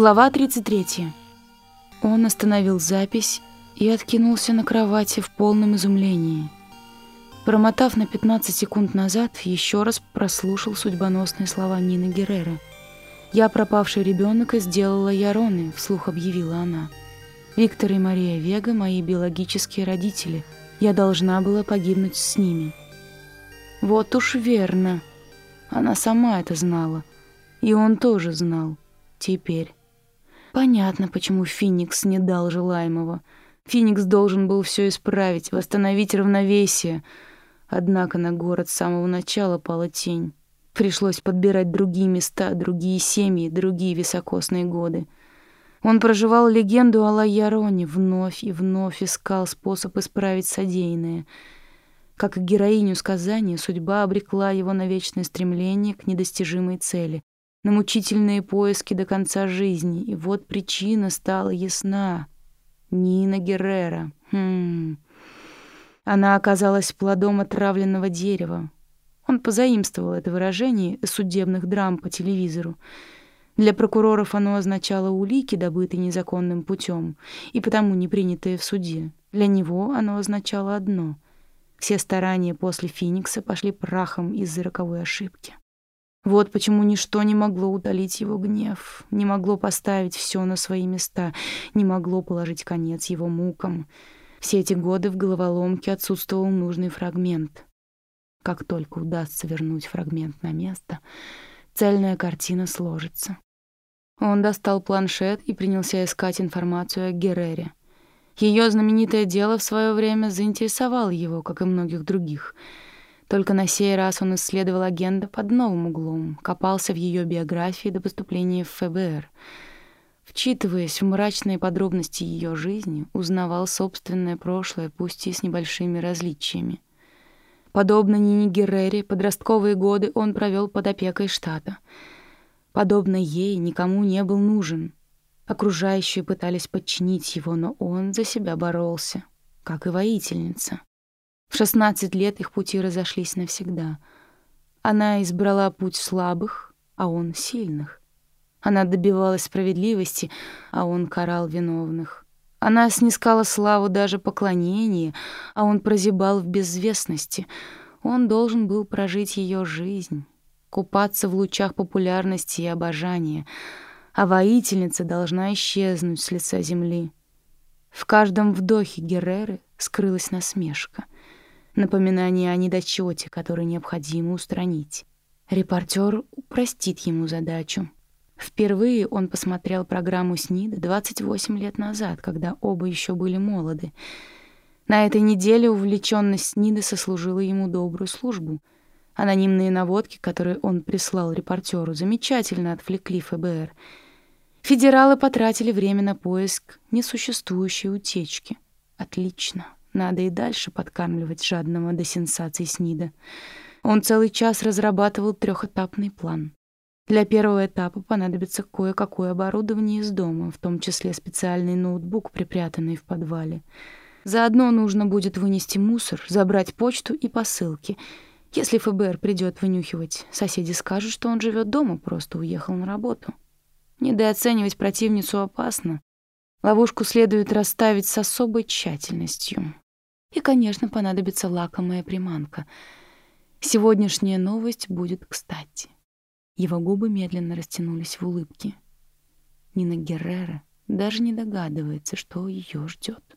Глава 33. Он остановил запись и откинулся на кровати в полном изумлении. Промотав на 15 секунд назад, еще раз прослушал судьбоносные слова Нины Геррера. «Я пропавший ребенок и сделала Яроны», — вслух объявила она. «Виктор и Мария Вега — мои биологические родители. Я должна была погибнуть с ними». Вот уж верно. Она сама это знала. И он тоже знал. Теперь. Понятно, почему Феникс не дал желаемого. Феникс должен был все исправить, восстановить равновесие. Однако на город с самого начала пала тень. Пришлось подбирать другие места, другие семьи, другие високосные годы. Он проживал легенду о Лайяроне, вновь и вновь искал способ исправить содеянное. Как и героиню сказания, судьба обрекла его на вечное стремление к недостижимой цели на мучительные поиски до конца жизни. И вот причина стала ясна. Нина Геррера. Хм. Она оказалась плодом отравленного дерева. Он позаимствовал это выражение из судебных драм по телевизору. Для прокуроров оно означало улики, добытые незаконным путем, и потому не принятые в суде. Для него оно означало одно — все старания после Феникса пошли прахом из-за роковой ошибки. Вот почему ничто не могло утолить его гнев, не могло поставить все на свои места, не могло положить конец его мукам. Все эти годы в головоломке отсутствовал нужный фрагмент. Как только удастся вернуть фрагмент на место, цельная картина сложится. Он достал планшет и принялся искать информацию о Геррере. Ее знаменитое дело в свое время заинтересовало его, как и многих других — только на сей раз он исследовал агента под новым углом, копался в ее биографии до поступления в ФБР. Вчитываясь в мрачные подробности ее жизни, узнавал собственное прошлое, пусть и с небольшими различиями. Подобно Нине Геррере, подростковые годы он провел под опекой штата. Подобно ей никому не был нужен. Окружающие пытались подчинить его, но он за себя боролся, как и воительница. В 16 лет их пути разошлись навсегда. Она избрала путь слабых, а он сильных. Она добивалась справедливости, а он карал виновных. Она снискала славу даже поклонения, а он прозябал в безвестности. Он должен был прожить ее жизнь, купаться в лучах популярности и обожания, а воительница должна исчезнуть с лица земли. В каждом вдохе Герреры скрылась насмешка — напоминание о недочете, который необходимо устранить. Репортер упростит ему задачу. Впервые он посмотрел программу СНИДа 28 лет назад, когда оба еще были молоды. На этой неделе увлеченность СНИДа сослужила ему добрую службу. Анонимные наводки, которые он прислал репортеру, замечательно отвлекли ФБР. Федералы потратили время на поиск несуществующей утечки. Отлично. Надо и дальше подкармливать жадного до сенсаций Снида. Он целый час разрабатывал трехэтапный план. Для первого этапа понадобится кое-какое оборудование из дома, в том числе специальный ноутбук, припрятанный в подвале. Заодно нужно будет вынести мусор, забрать почту и посылки. Если ФБР придет вынюхивать, соседи скажут, что он живет дома, просто уехал на работу. Недооценивать противницу опасно. Ловушку следует расставить с особой тщательностью. И, конечно, понадобится лакомая приманка. Сегодняшняя новость будет кстати. Его губы медленно растянулись в улыбке. Нина Геррера даже не догадывается, что ее ждет.